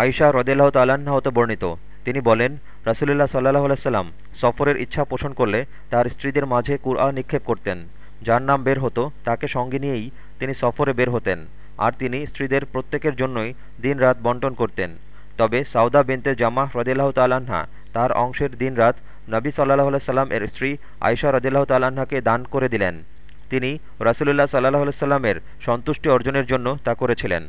আয়সা রদেলাহ তাল্লাহ্ন হতে বর্ণিত। তিনি বলেন, রাসুলুল্লাহ সাল্লাহ আলাইসাল্লাম সফরের ইচ্ছা পোষণ করলে তার স্ত্রীদের মাঝে কুরআ নিক্ষেপ করতেন। যার নাম বের হতো, তাকে সঙ্গে নিয়েই তিনি সফরে বের হতেন, আর তিনি স্ত্রীদের প্রত্যেকের জন্যই দিন রাত বন্টন করতেন। তবে সাউদা বিনতে জামা রদিল্লাহ তালাহা তার অংশের দিন রাত নবী সাল্লাহ সাল্লাম এর স্ত্রী আয়সা রদিল্লাহ তালাহাকে দান করে দিলেন। তিনি রাসুলুল্লাহ সাল্লাহ সাল্লামের সন্তুষ্টি অর্জনের জন্য তা করেছিলেন।